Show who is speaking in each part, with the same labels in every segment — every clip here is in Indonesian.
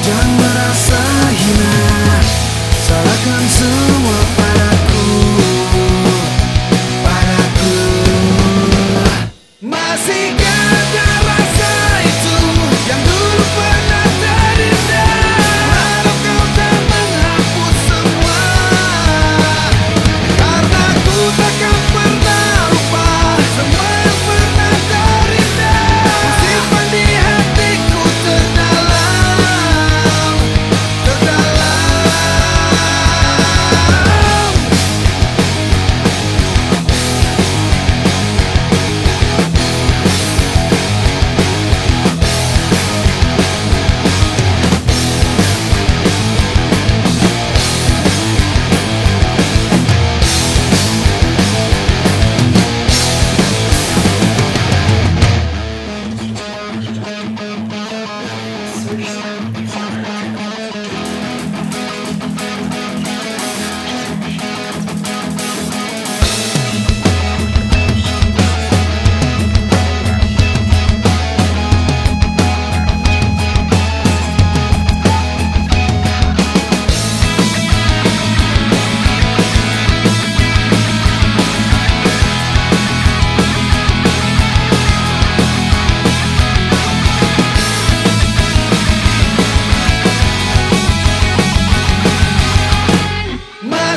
Speaker 1: Jangan merasa hina. Salahkan semua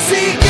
Speaker 1: see